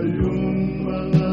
Kayum Malay.